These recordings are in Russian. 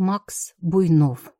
Макс Буйнов.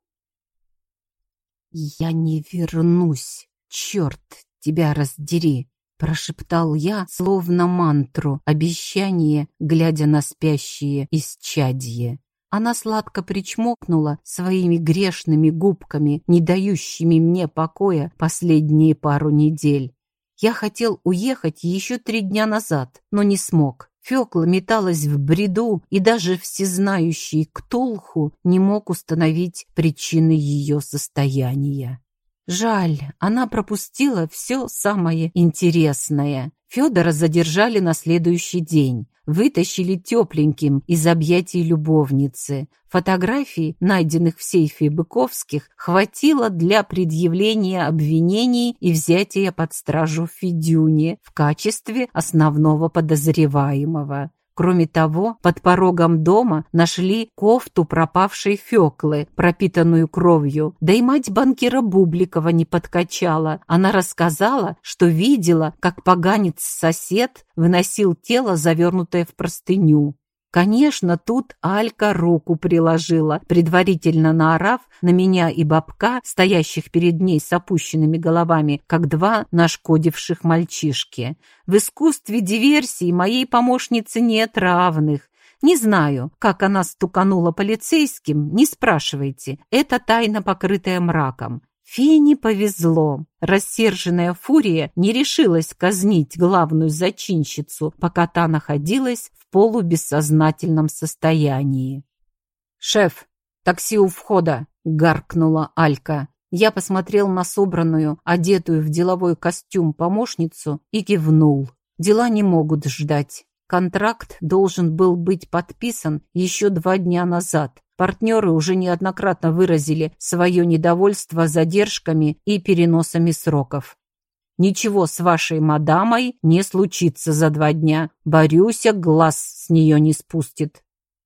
«Я не вернусь, черт тебя раздери!» прошептал я, словно мантру, обещание, глядя на спящее исчадье. Она сладко причмокнула своими грешными губками, не дающими мне покоя последние пару недель. Я хотел уехать еще три дня назад, но не смог. Фёкла металась в бреду, и даже всезнающий Ктулху не мог установить причины ее состояния. Жаль, она пропустила все самое интересное. Федора задержали на следующий день. Вытащили тепленьким из объятий любовницы. Фотографий, найденных в сейфе Быковских, хватило для предъявления обвинений и взятия под стражу Федюни в качестве основного подозреваемого. Кроме того, под порогом дома нашли кофту пропавшей Феклы, пропитанную кровью. Да и мать банкира Бубликова не подкачала. Она рассказала, что видела, как поганец-сосед выносил тело, завернутое в простыню. Конечно, тут Алька руку приложила, предварительно наорав на меня и бабка, стоящих перед ней с опущенными головами, как два нашкодивших мальчишки. В искусстве диверсии моей помощницы нет равных. Не знаю, как она стуканула полицейским, не спрашивайте. Это тайна, покрытая мраком. Фене повезло. Рассерженная фурия не решилась казнить главную зачинщицу, пока та находилась в полубессознательном состоянии. «Шеф, такси у входа!» — гаркнула Алька. Я посмотрел на собранную, одетую в деловой костюм помощницу и кивнул. Дела не могут ждать. Контракт должен был быть подписан еще два дня назад. Партнеры уже неоднократно выразили свое недовольство задержками и переносами сроков. Ничего с вашей мадамой не случится за два дня. Борюся, глаз с нее не спустит.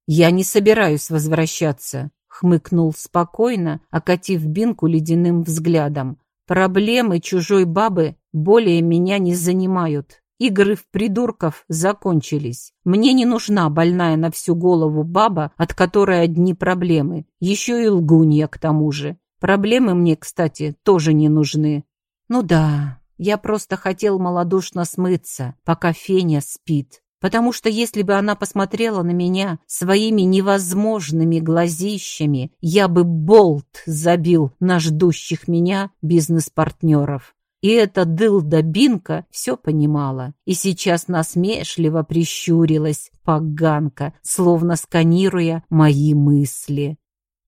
Я не собираюсь возвращаться, хмыкнул спокойно, окатив Бинку ледяным взглядом. Проблемы чужой бабы более меня не занимают. Игры в придурков закончились. Мне не нужна больная на всю голову баба, от которой одни проблемы. Еще и лгунья к тому же. Проблемы мне, кстати, тоже не нужны. Ну да, я просто хотел малодушно смыться, пока Феня спит. Потому что если бы она посмотрела на меня своими невозможными глазищами, я бы болт забил на ждущих меня бизнес-партнеров. И эта дылда-бинка все понимала. И сейчас насмешливо прищурилась поганка, словно сканируя мои мысли.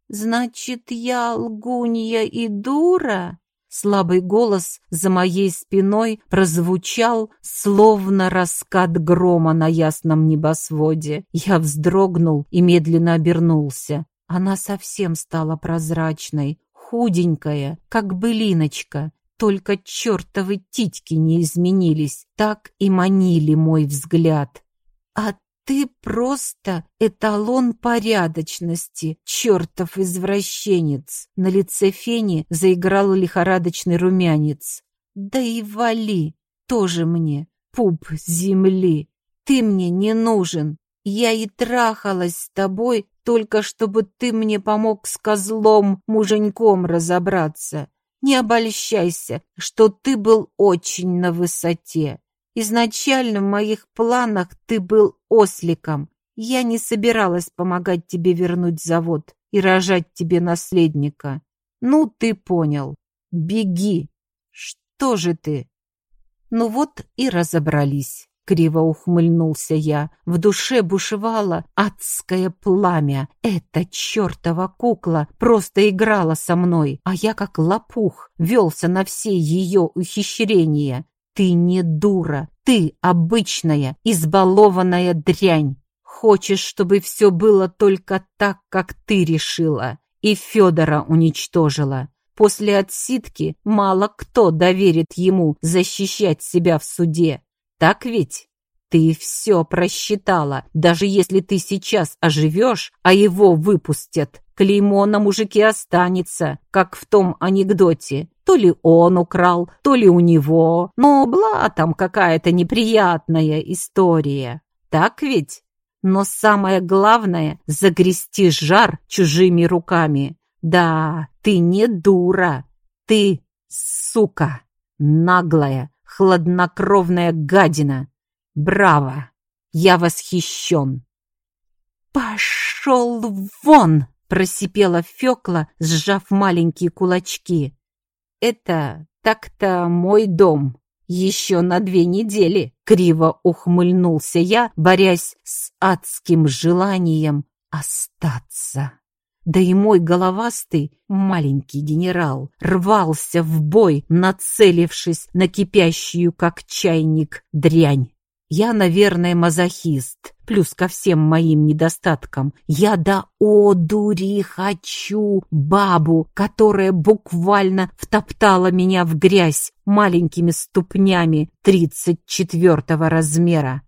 «Значит, я лгунья и дура?» Слабый голос за моей спиной прозвучал, словно раскат грома на ясном небосводе. Я вздрогнул и медленно обернулся. Она совсем стала прозрачной, худенькая, как былиночка, только чертовы титьки не изменились, так и манили мой взгляд. А ты просто эталон порядочности, чертов извращенец. На лице Фени заиграл лихорадочный румянец. Да и вали, тоже мне, пуп земли. Ты мне не нужен. Я и трахалась с тобой, только чтобы ты мне помог с козлом муженьком разобраться. Не обольщайся, что ты был очень на высоте. Изначально в моих планах ты был осликом. Я не собиралась помогать тебе вернуть завод и рожать тебе наследника. Ну, ты понял. Беги. Что же ты? Ну вот и разобрались. Криво ухмыльнулся я. В душе бушевало адское пламя. Эта чертова кукла просто играла со мной, а я как лопух велся на все ее ухищрения. Ты не дура, ты обычная, избалованная дрянь. Хочешь, чтобы все было только так, как ты решила, и Федора уничтожила. После отсидки мало кто доверит ему защищать себя в суде. Так ведь? Ты все просчитала. Даже если ты сейчас оживешь, а его выпустят, клеймо на мужике останется, как в том анекдоте. То ли он украл, то ли у него. Но бла там какая-то неприятная история. Так ведь? Но самое главное — загрести жар чужими руками. Да, ты не дура. Ты, сука, наглая, хладнокровная гадина. Браво! Я восхищен. «Пошел вон!» — просипела Фёкла, сжав маленькие кулачки. «Это так-то мой дом. Еще на две недели!» — криво ухмыльнулся я, борясь с адским желанием остаться. Да и мой головастый маленький генерал рвался в бой, нацелившись на кипящую, как чайник, дрянь. Я, наверное, мазохист, плюс ко всем моим недостаткам. Я до одури хочу бабу, которая буквально втоптала меня в грязь маленькими ступнями тридцать четвертого размера.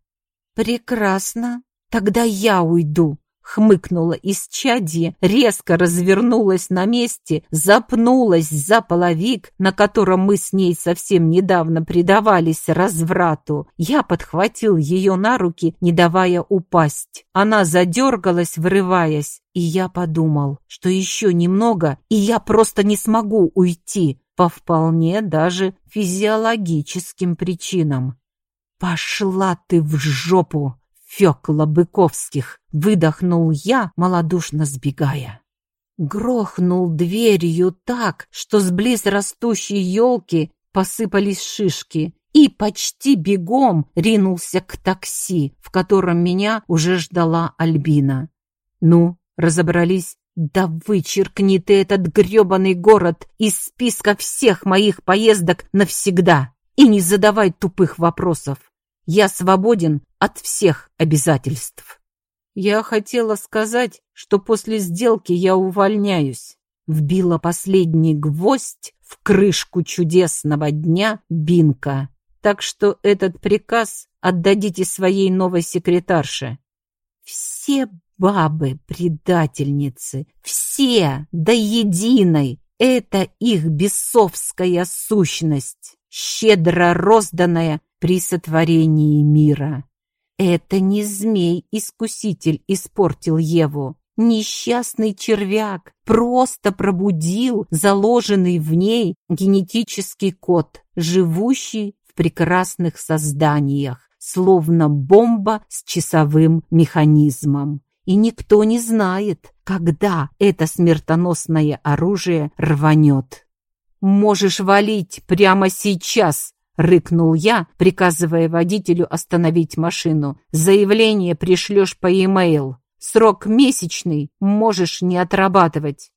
Прекрасно, тогда я уйду, хмыкнула исчадье, резко развернулась на месте, запнулась за половик, на котором мы с ней совсем недавно предавались разврату. Я подхватил ее на руки, не давая упасть. Она задергалась, вырываясь, и я подумал, что еще немного, и я просто не смогу уйти по вполне даже физиологическим причинам. «Пошла ты в жопу!» Фёкла Быковских, выдохнул я, малодушно сбегая. Грохнул дверью так, что с близ растущей елки посыпались шишки, и почти бегом ринулся к такси, в котором меня уже ждала Альбина. «Ну, разобрались?» «Да вычеркни ты этот грёбаный город из списка всех моих поездок навсегда и не задавай тупых вопросов. Я свободен от всех обязательств. Я хотела сказать, что после сделки я увольняюсь. Вбила последний гвоздь в крышку чудесного дня Бинка. Так что этот приказ отдадите своей новой секретарше. Все бабы предательницы, все до единой. Это их бесовская сущность, щедро розданная при сотворении мира. Это не змей-искуситель испортил Еву. Несчастный червяк просто пробудил заложенный в ней генетический код, живущий в прекрасных созданиях, словно бомба с часовым механизмом. И никто не знает, когда это смертоносное оружие рванет. «Можешь валить прямо сейчас!» Рыкнул я, приказывая водителю остановить машину. «Заявление пришлешь по e-mail. Срок месячный, можешь не отрабатывать».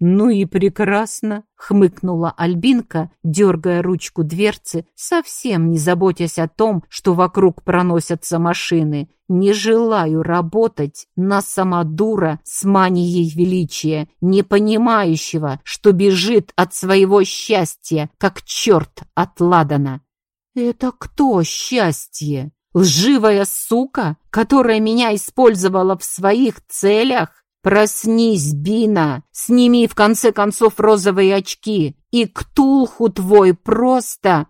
«Ну и прекрасно», — хмыкнула Альбинка, дергая ручку дверцы, совсем не заботясь о том, что вокруг проносятся машины. «Не желаю работать на самодура с манией величия, не понимающего, что бежит от своего счастья, как черт от ладана. «Это кто счастье? Лживая сука, которая меня использовала в своих целях? Проснись, Бина, сними в конце концов розовые очки, и ктулху твой просто...»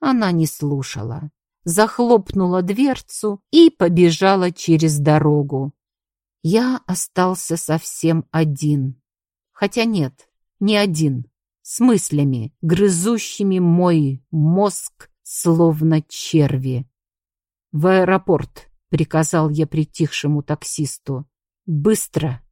Она не слушала, захлопнула дверцу и побежала через дорогу. Я остался совсем один. Хотя нет, не один, с мыслями, грызущими мой мозг словно черви. «В аэропорт», — приказал я притихшему таксисту. «Быстро!»